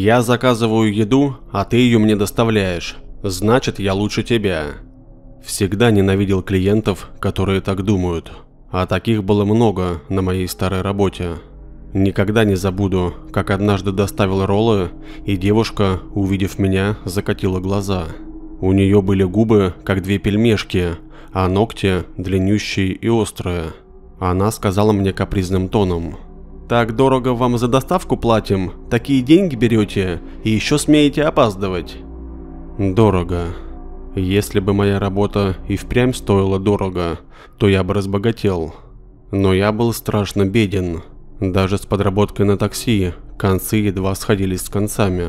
Я заказываю еду, а ты ее мне доставляешь. Значит, я лучше тебя. Всегда ненавидел клиентов, которые так думают. А таких было много на моей старой работе. Никогда не забуду, как однажды доставил роллы, и девушка, увидев меня, закатила глаза. У нее были губы, как две пельмешки, а ногти длиннющие и острые. Она сказала мне капризным тоном. «Так дорого вам за доставку платим, такие деньги берете и еще смеете опаздывать». Дорого. Если бы моя работа и впрямь стоила дорого, то я бы разбогател. Но я был страшно беден. Даже с подработкой на такси концы едва сходились с концами.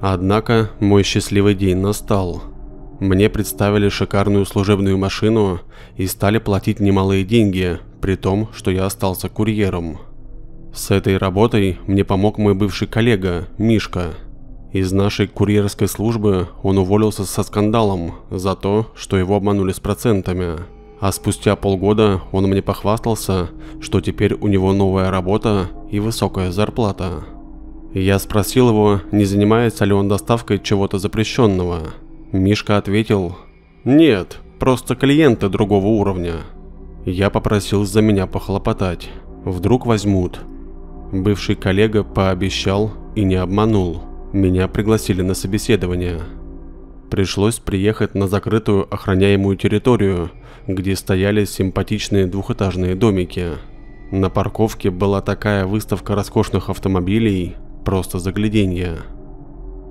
Однако мой счастливый день настал. Мне представили шикарную служебную машину и стали платить немалые деньги, при том, что я остался курьером. С этой работой мне помог мой бывший коллега, Мишка. Из нашей курьерской службы он уволился со скандалом за то, что его обманули с процентами. А спустя полгода он мне похвастался, что теперь у него новая работа и высокая зарплата. Я спросил его, не занимается ли он доставкой чего-то запрещенного. Мишка ответил, «Нет, просто клиенты другого уровня». Я попросил за меня похлопотать. Вдруг возьмут. Бывший коллега пообещал и не обманул. Меня пригласили на собеседование. Пришлось приехать на закрытую охраняемую территорию, где стояли симпатичные двухэтажные домики. На парковке была такая выставка роскошных автомобилей, просто загляденье.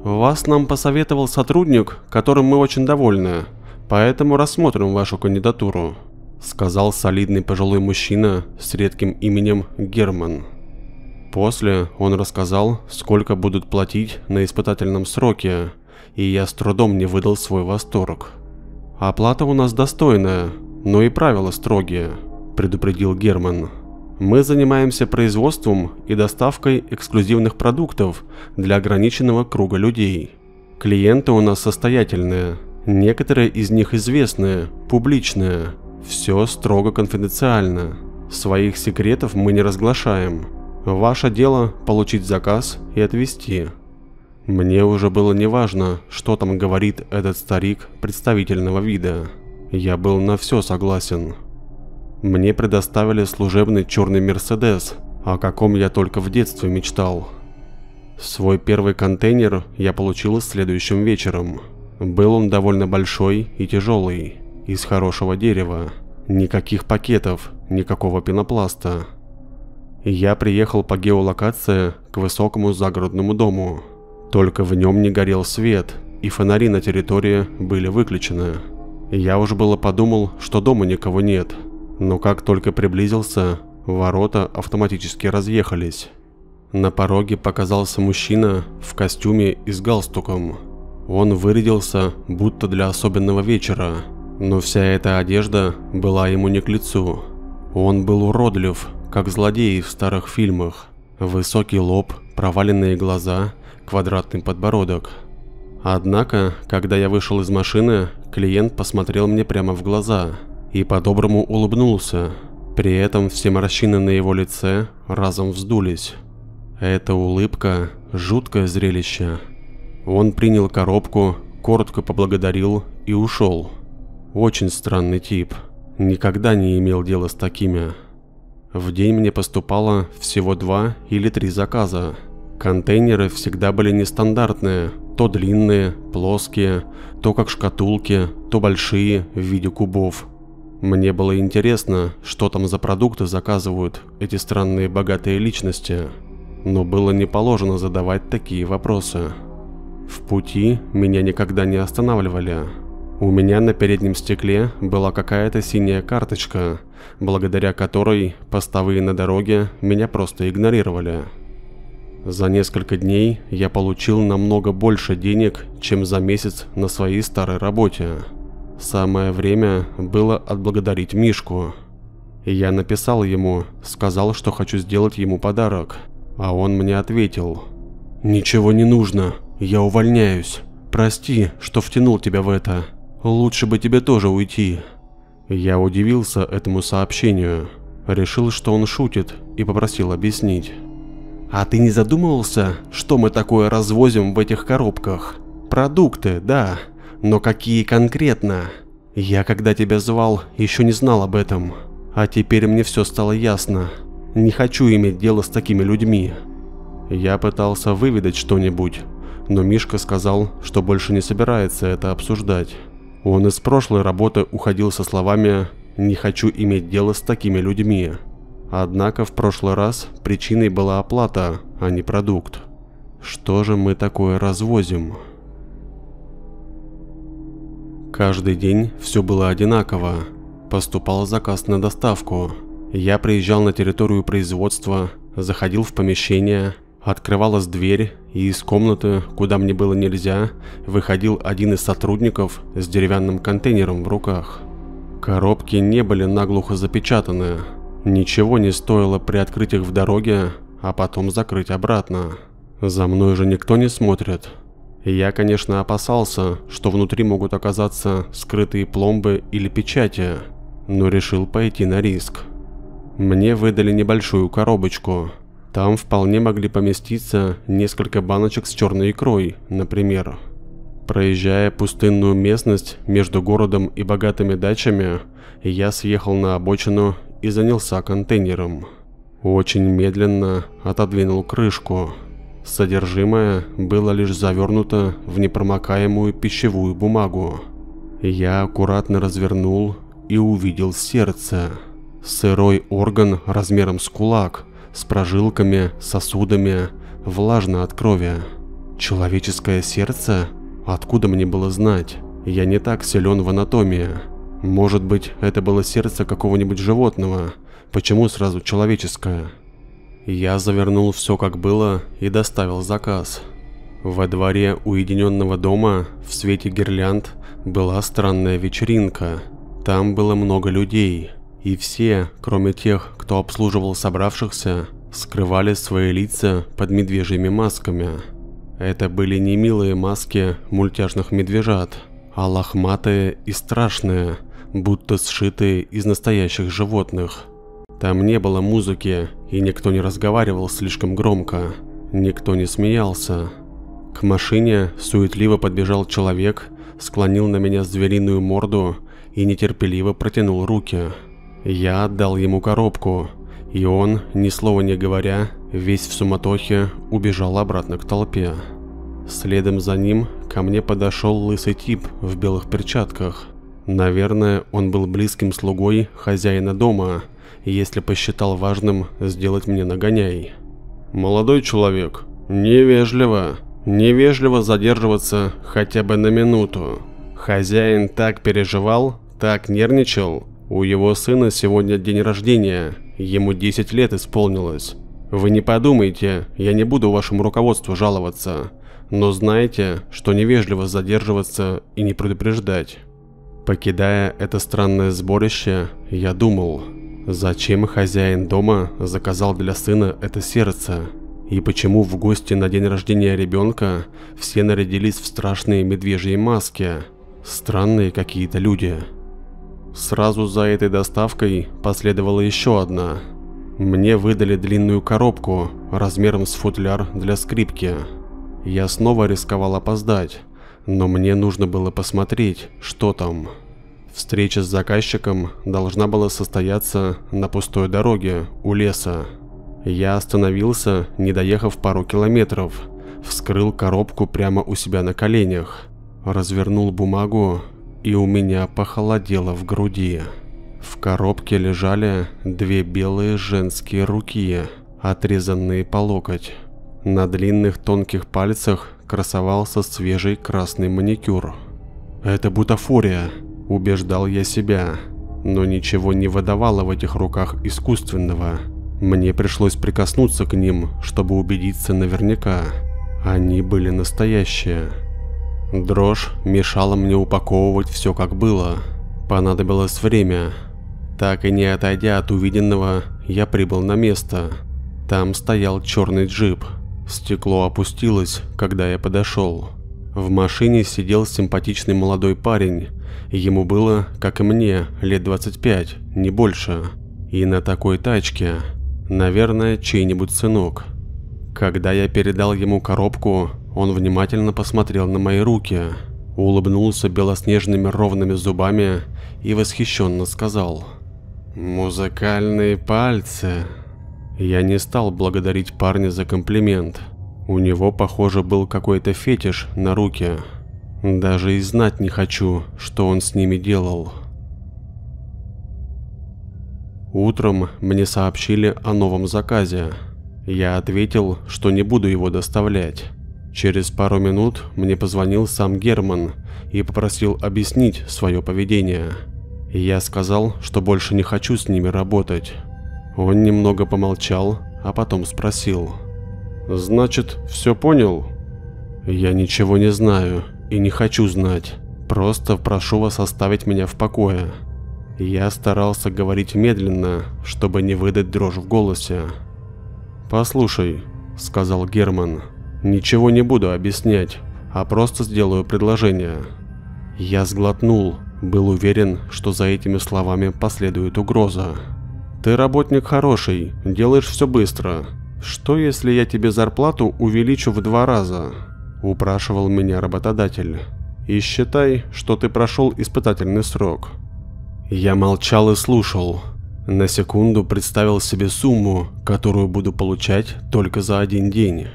Вас нам посоветовал сотрудник, которым мы очень довольны, поэтому рассмотрим вашу кандидатуру, сказал солидный пожилой мужчина с редким именем Герман. После он рассказал, сколько будут платить на испытательном сроке, и я с трудом не выдал свой восторг. «Оплата у нас достойная, но и правила строгие», – предупредил Герман. «Мы занимаемся производством и доставкой эксклюзивных продуктов для ограниченного круга людей. Клиенты у нас состоятельные, некоторые из них известные, публичные. Все строго конфиденциально. Своих секретов мы не разглашаем. Ваше дело получить заказ и отвезти. Мне уже было неважно, что там говорит этот старик представительного вида. Я был на все согласен. Мне предоставили служебный черный Мерседес, о каком я только в детстве мечтал. Свой первый контейнер я получил следующим вечером. Был он довольно большой и тяжелый, из хорошего дерева. Никаких пакетов, никакого пенопласта. Я приехал по геолокации к высокому загородному дому. Только в нем не горел свет, и фонари на территории были выключены. Я уж было подумал, что дома никого нет, но как только приблизился, ворота автоматически разъехались. На пороге показался мужчина в костюме и с галстуком. Он вырядился, будто для особенного вечера, но вся эта одежда была ему не к лицу. Он был уродлив, как злодеи в старых фильмах. Высокий лоб, проваленные глаза – квадратный подбородок. Однако, когда я вышел из машины, клиент посмотрел мне прямо в глаза и по-доброму улыбнулся. При этом все морщины на его лице разом вздулись. Эта улыбка – жуткое зрелище. Он принял коробку, коротко поблагодарил и ушел. Очень странный тип. Никогда не имел дела с такими. В день мне поступало всего два или три заказа. Контейнеры всегда были нестандартные, то длинные, плоские, то как шкатулки, то большие в виде кубов. Мне было интересно, что там за продукты заказывают эти странные богатые личности, но было не положено задавать такие вопросы. В пути меня никогда не останавливали. У меня на переднем стекле была какая-то синяя карточка, благодаря которой постовые на дороге меня просто игнорировали. За несколько дней я получил намного больше денег, чем за месяц на своей старой работе. Самое время было отблагодарить Мишку. Я написал ему, сказал, что хочу сделать ему подарок, а он мне ответил. «Ничего не нужно, я увольняюсь. Прости, что втянул тебя в это. Лучше бы тебе тоже уйти». Я удивился этому сообщению, решил, что он шутит и попросил объяснить. А ты не задумывался, что мы такое развозим в этих коробках? Продукты, да, но какие конкретно? Я, когда тебя звал, еще не знал об этом. А теперь мне все стало ясно. Не хочу иметь дело с такими людьми. Я пытался выведать что-нибудь, но Мишка сказал, что больше не собирается это обсуждать. Он из прошлой работы уходил со словами «не хочу иметь дело с такими людьми». Однако в прошлый раз причиной была оплата, а не продукт. Что же мы такое развозим? Каждый день все было одинаково. Поступал заказ на доставку. Я приезжал на территорию производства, заходил в помещение, открывалась дверь, и из комнаты, куда мне было нельзя, выходил один из сотрудников с деревянным контейнером в руках. Коробки не были наглухо запечатаны, Ничего не стоило приоткрыть их в дороге, а потом закрыть обратно. За мной же никто не смотрит. Я, конечно, опасался, что внутри могут оказаться скрытые пломбы или печати, но решил пойти на риск. Мне выдали небольшую коробочку. Там вполне могли поместиться несколько баночек с черной икрой, например. Проезжая пустынную местность между городом и богатыми дачами, я съехал на обочину и занялся контейнером. Очень медленно отодвинул крышку. Содержимое было лишь завернуто в непромокаемую пищевую бумагу. Я аккуратно развернул и увидел сердце. Сырой орган размером с кулак, с прожилками, сосудами, влажно от крови. Человеческое сердце? Откуда мне было знать? Я не так силен в анатомии. Может быть, это было сердце какого-нибудь животного. Почему сразу человеческое? Я завернул все как было и доставил заказ. Во дворе уединенного дома в свете гирлянд была странная вечеринка. Там было много людей, и все, кроме тех, кто обслуживал собравшихся, скрывали свои лица под медвежьими масками. Это были не милые маски мультяшных медвежат, а лохматые и страшные, будто сшитые из настоящих животных. Там не было музыки, и никто не разговаривал слишком громко, никто не смеялся. К машине суетливо подбежал человек, склонил на меня звериную морду и нетерпеливо протянул руки. Я отдал ему коробку, и он, ни слова не говоря, весь в суматохе убежал обратно к толпе. Следом за ним ко мне подошел лысый тип в белых перчатках. Наверное, он был близким слугой хозяина дома, если посчитал важным сделать мне нагоняй. «Молодой человек, невежливо, невежливо задерживаться хотя бы на минуту. Хозяин так переживал, так нервничал. У его сына сегодня день рождения, ему 10 лет исполнилось. Вы не подумайте, я не буду вашему руководству жаловаться, но знайте, что невежливо задерживаться и не предупреждать. Покидая это странное сборище, я думал, зачем хозяин дома заказал для сына это сердце, и почему в гости на день рождения ребенка все нарядились в страшные медвежьи маски, странные какие-то люди. Сразу за этой доставкой последовала еще одна. Мне выдали длинную коробку размером с футляр для скрипки. Я снова рисковал опоздать, но мне нужно было посмотреть, что там. Встреча с заказчиком должна была состояться на пустой дороге у леса. Я остановился, не доехав пару километров, вскрыл коробку прямо у себя на коленях, развернул бумагу, и у меня похолодело в груди. В коробке лежали две белые женские руки, отрезанные по локоть. На длинных тонких пальцах красовался свежий красный маникюр. Это бутафория, убеждал я себя, но ничего не выдавало в этих руках искусственного. Мне пришлось прикоснуться к ним, чтобы убедиться наверняка. Они были настоящие. Дрожь мешала мне упаковывать все как было. Понадобилось время. Так и не отойдя от увиденного, я прибыл на место. Там стоял черный джип. Стекло опустилось, когда я подошел. В машине сидел симпатичный молодой парень. Ему было, как и мне, лет 25, не больше. И на такой тачке, наверное, чей-нибудь сынок. Когда я передал ему коробку, он внимательно посмотрел на мои руки, улыбнулся белоснежными ровными зубами и восхищенно сказал «Музыкальные пальцы». Я не стал благодарить парня за комплимент. У него, похоже, был какой-то фетиш на руки. Даже и знать не хочу, что он с ними делал. Утром мне сообщили о новом заказе. Я ответил, что не буду его доставлять. Через пару минут мне позвонил сам Герман и попросил объяснить свое поведение. Я сказал, что больше не хочу с ними работать. Он немного помолчал, а потом спросил. «Значит, все понял?» «Я ничего не знаю и не хочу знать. Просто прошу вас оставить меня в покое». Я старался говорить медленно, чтобы не выдать дрожь в голосе. «Послушай», — сказал Герман, — «ничего не буду объяснять, а просто сделаю предложение». Я сглотнул, был уверен, что за этими словами последует угроза. «Ты работник хороший, делаешь все быстро. Что если я тебе зарплату увеличу в два раза?» – упрашивал меня работодатель. «И считай, что ты прошел испытательный срок. Я молчал и слушал. На секунду представил себе сумму, которую буду получать только за один день.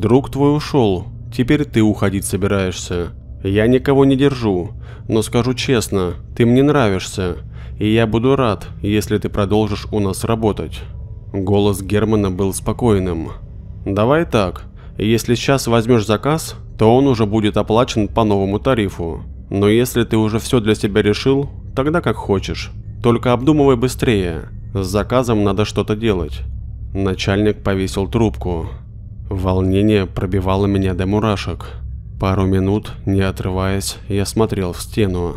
Друг твой ушел, теперь ты уходить собираешься. Я никого не держу, но скажу честно, ты мне нравишься, и я буду рад, если ты продолжишь у нас работать. Голос Германа был спокойным. Давай так, если сейчас возьмешь заказ, то он уже будет оплачен по новому тарифу. Но если ты уже все для себя решил, Тогда как хочешь. Только обдумывай быстрее. С заказом надо что-то делать. Начальник повесил трубку. Волнение пробивало меня до мурашек. Пару минут, не отрываясь, я смотрел в стену.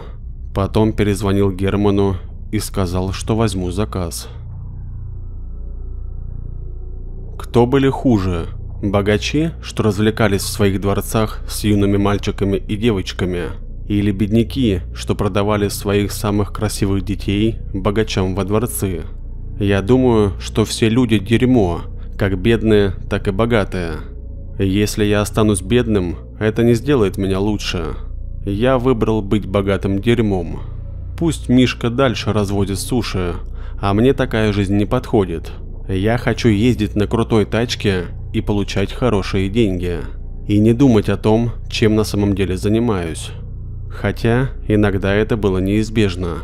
Потом перезвонил Герману и сказал, что возьму заказ. Кто были хуже? Богачи, что развлекались в своих дворцах с юными мальчиками и девочками – или бедняки, что продавали своих самых красивых детей богачам во дворцы. Я думаю, что все люди дерьмо, как бедные, так и богатые. Если я останусь бедным, это не сделает меня лучше. Я выбрал быть богатым дерьмом. Пусть Мишка дальше разводит суши, а мне такая жизнь не подходит. Я хочу ездить на крутой тачке и получать хорошие деньги. И не думать о том, чем на самом деле занимаюсь. Хотя иногда это было неизбежно.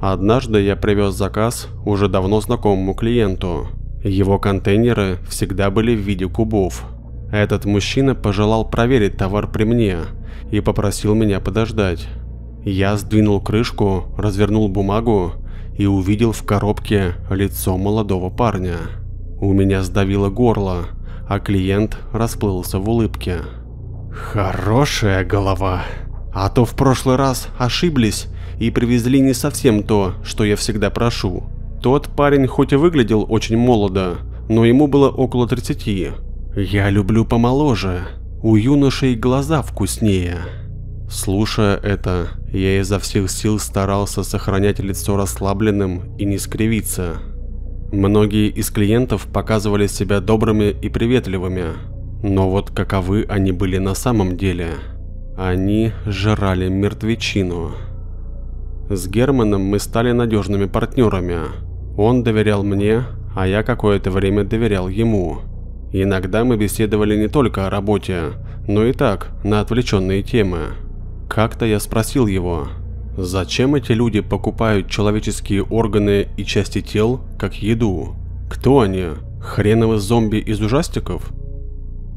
Однажды я привез заказ уже давно знакомому клиенту. Его контейнеры всегда были в виде кубов. Этот мужчина пожелал проверить товар при мне и попросил меня подождать. Я сдвинул крышку, развернул бумагу и увидел в коробке лицо молодого парня. У меня сдавило горло, а клиент расплылся в улыбке. «Хорошая голова», а то в прошлый раз ошиблись и привезли не совсем то, что я всегда прошу. Тот парень хоть и выглядел очень молодо, но ему было около 30. Я люблю помоложе, у юношей глаза вкуснее. Слушая это, я изо всех сил старался сохранять лицо расслабленным и не скривиться. Многие из клиентов показывали себя добрыми и приветливыми, но вот каковы они были на самом деле – они жрали мертвечину. С Германом мы стали надежными партнерами. Он доверял мне, а я какое-то время доверял ему. Иногда мы беседовали не только о работе, но и так, на отвлеченные темы. Как-то я спросил его, зачем эти люди покупают человеческие органы и части тел как еду? Кто они? Хреновы зомби из ужастиков?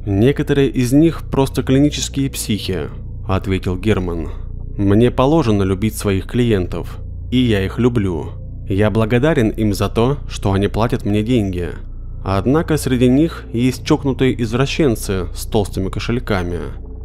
Некоторые из них просто клинические психи, – ответил Герман. «Мне положено любить своих клиентов, и я их люблю. Я благодарен им за то, что они платят мне деньги. Однако среди них есть чокнутые извращенцы с толстыми кошельками.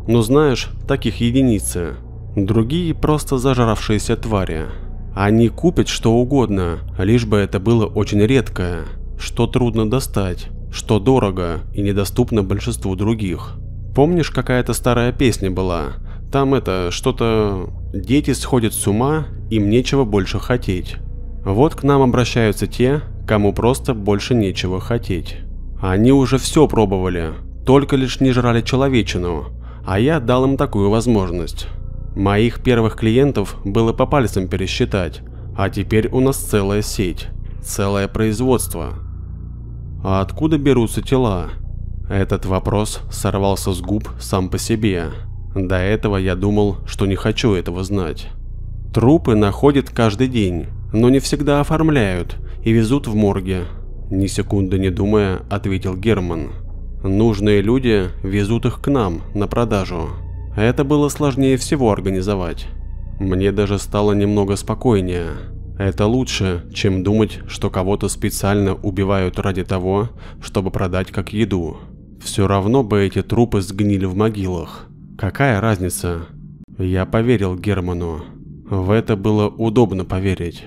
Но знаешь, таких единицы. Другие просто зажравшиеся твари. Они купят что угодно, лишь бы это было очень редкое, что трудно достать, что дорого и недоступно большинству других. Помнишь, какая-то старая песня была? Там это, что-то... Дети сходят с ума, им нечего больше хотеть. Вот к нам обращаются те, кому просто больше нечего хотеть. Они уже все пробовали, только лишь не жрали человечину, а я дал им такую возможность. Моих первых клиентов было по пальцам пересчитать, а теперь у нас целая сеть, целое производство. А откуда берутся тела? Этот вопрос сорвался с губ сам по себе. До этого я думал, что не хочу этого знать. Трупы находят каждый день, но не всегда оформляют и везут в морге. Ни секунды не думая, ответил Герман. Нужные люди везут их к нам на продажу. Это было сложнее всего организовать. Мне даже стало немного спокойнее. Это лучше, чем думать, что кого-то специально убивают ради того, чтобы продать как еду. Все равно бы эти трупы сгнили в могилах. Какая разница? Я поверил Герману. В это было удобно поверить.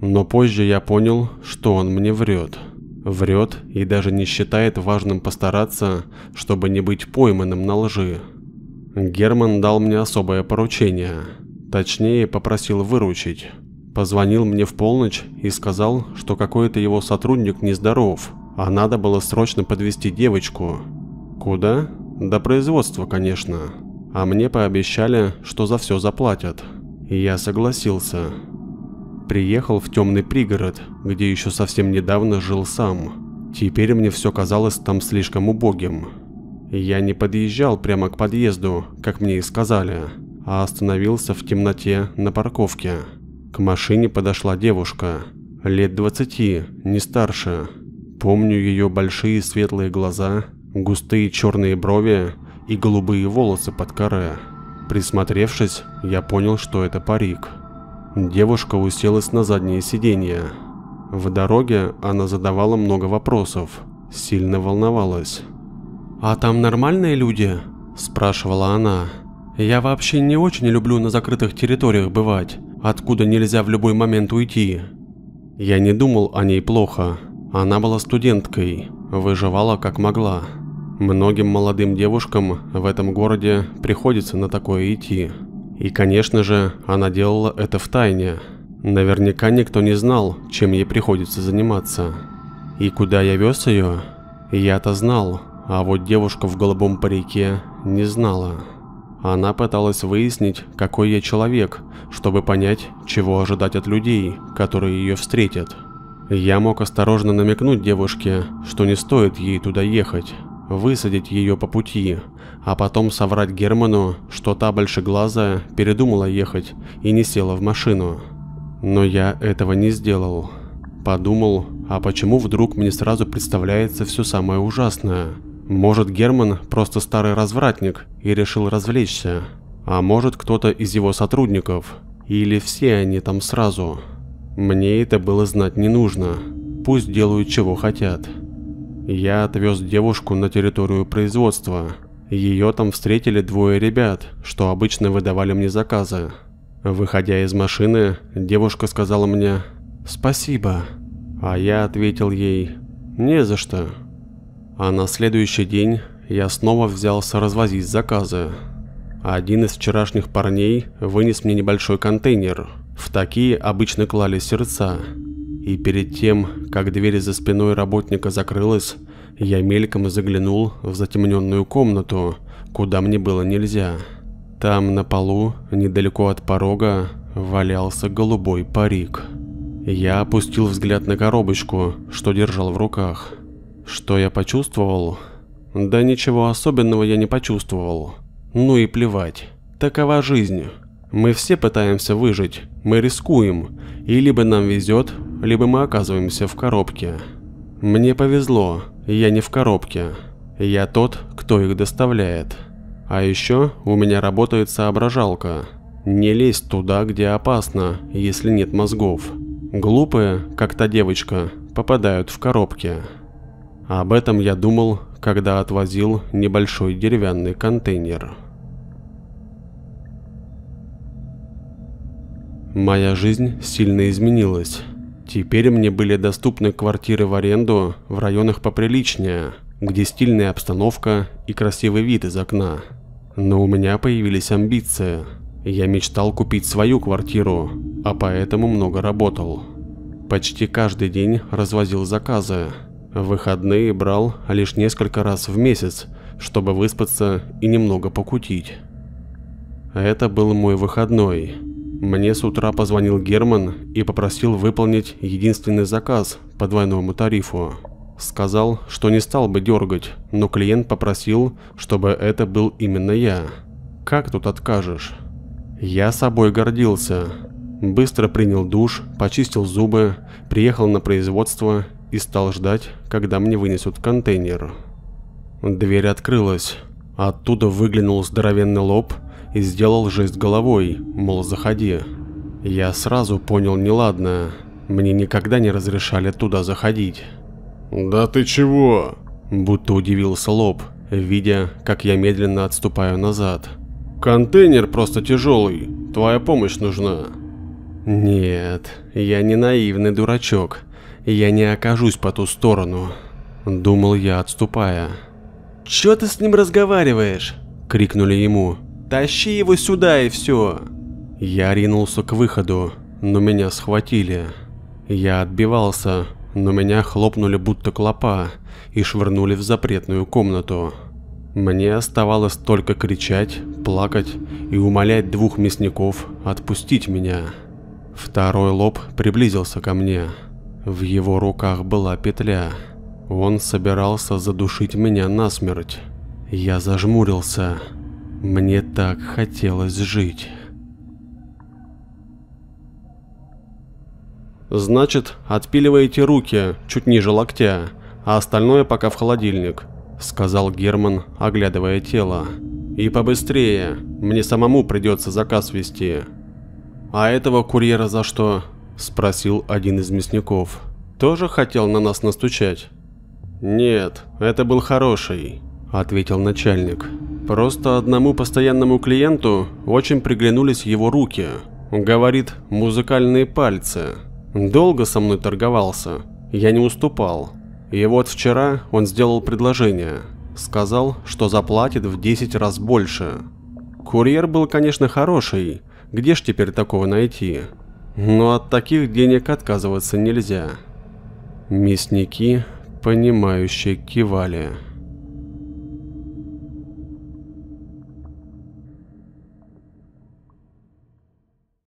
Но позже я понял, что он мне врет. Врет и даже не считает важным постараться, чтобы не быть пойманным на лжи. Герман дал мне особое поручение. Точнее, попросил выручить. Позвонил мне в полночь и сказал, что какой-то его сотрудник нездоров, а надо было срочно подвести девочку. Куда? До производства, конечно. А мне пообещали, что за все заплатят. И я согласился. Приехал в темный пригород, где еще совсем недавно жил сам. Теперь мне все казалось там слишком убогим. Я не подъезжал прямо к подъезду, как мне и сказали, а остановился в темноте на парковке. К машине подошла девушка, лет двадцати, не старше. Помню ее большие светлые глаза, густые черные брови и голубые волосы под коре. Присмотревшись, я понял, что это парик. Девушка уселась на заднее сиденье. В дороге она задавала много вопросов, сильно волновалась. «А там нормальные люди?» – спрашивала она. «Я вообще не очень люблю на закрытых территориях бывать, откуда нельзя в любой момент уйти». Я не думал о ней плохо. Она была студенткой, выживала как могла. Многим молодым девушкам в этом городе приходится на такое идти. И, конечно же, она делала это в тайне. Наверняка никто не знал, чем ей приходится заниматься. И куда я вез ее, я-то знал, а вот девушка в голубом парике не знала. Она пыталась выяснить, какой я человек, чтобы понять, чего ожидать от людей, которые ее встретят. Я мог осторожно намекнуть девушке, что не стоит ей туда ехать, высадить ее по пути, а потом соврать Герману, что та большеглазая передумала ехать и не села в машину. Но я этого не сделал. Подумал, а почему вдруг мне сразу представляется все самое ужасное? Может Герман просто старый развратник и решил развлечься? А может кто-то из его сотрудников? Или все они там сразу? Мне это было знать не нужно. Пусть делают чего хотят. Я отвез девушку на территорию производства, ее там встретили двое ребят, что обычно выдавали мне заказы. Выходя из машины, девушка сказала мне «Спасибо», а я ответил ей «Не за что». А на следующий день я снова взялся развозить заказы. Один из вчерашних парней вынес мне небольшой контейнер. В такие обычно клали сердца. И перед тем, как дверь за спиной работника закрылась, я мельком заглянул в затемненную комнату, куда мне было нельзя. Там на полу, недалеко от порога, валялся голубой парик. Я опустил взгляд на коробочку, что держал в руках. Что я почувствовал? Да ничего особенного я не почувствовал. Ну и плевать. Такова жизнь. Мы все пытаемся выжить, мы рискуем, и либо нам везет, либо мы оказываемся в коробке. Мне повезло, я не в коробке. Я тот, кто их доставляет. А еще у меня работает соображалка. Не лезть туда, где опасно, если нет мозгов. Глупые, как та девочка, попадают в коробки. Об этом я думал, когда отвозил небольшой деревянный контейнер. Моя жизнь сильно изменилась. Теперь мне были доступны квартиры в аренду в районах поприличнее, где стильная обстановка и красивый вид из окна. Но у меня появились амбиции. Я мечтал купить свою квартиру, а поэтому много работал. Почти каждый день развозил заказы. Выходные брал лишь несколько раз в месяц, чтобы выспаться и немного покутить. Это был мой выходной. Мне с утра позвонил Герман и попросил выполнить единственный заказ по двойному тарифу. Сказал, что не стал бы дергать, но клиент попросил, чтобы это был именно я. Как тут откажешь? Я собой гордился. Быстро принял душ, почистил зубы, приехал на производство и стал ждать, когда мне вынесут контейнер. Дверь открылась. Оттуда выглянул здоровенный лоб и сделал жест головой, мол, заходи. Я сразу понял неладное. Мне никогда не разрешали туда заходить. «Да ты чего?» Будто удивился лоб, видя, как я медленно отступаю назад. «Контейнер просто тяжелый, твоя помощь нужна». «Нет, я не наивный дурачок, я не окажусь по ту сторону», — думал я, отступая. «Чё ты с ним разговариваешь?» — крикнули ему. «Тащи его сюда и все!» Я ринулся к выходу, но меня схватили. Я отбивался, но меня хлопнули будто клопа и швырнули в запретную комнату. Мне оставалось только кричать, плакать и умолять двух мясников отпустить меня. Второй лоб приблизился ко мне. В его руках была петля. Он собирался задушить меня насмерть. Я зажмурился. Мне так хотелось жить. «Значит, отпиливаете руки чуть ниже локтя, а остальное пока в холодильник», — сказал Герман, оглядывая тело. «И побыстрее, мне самому придется заказ вести». «А этого курьера за что?» — спросил один из мясников. «Тоже хотел на нас настучать?» «Нет, это был хороший», — ответил начальник. «Просто одному постоянному клиенту очень приглянулись его руки. Говорит, музыкальные пальцы. Долго со мной торговался, я не уступал. И вот вчера он сделал предложение. Сказал, что заплатит в 10 раз больше. Курьер был, конечно, хороший, где ж теперь такого найти? Но от таких денег отказываться нельзя. Мясники, понимающе кивали.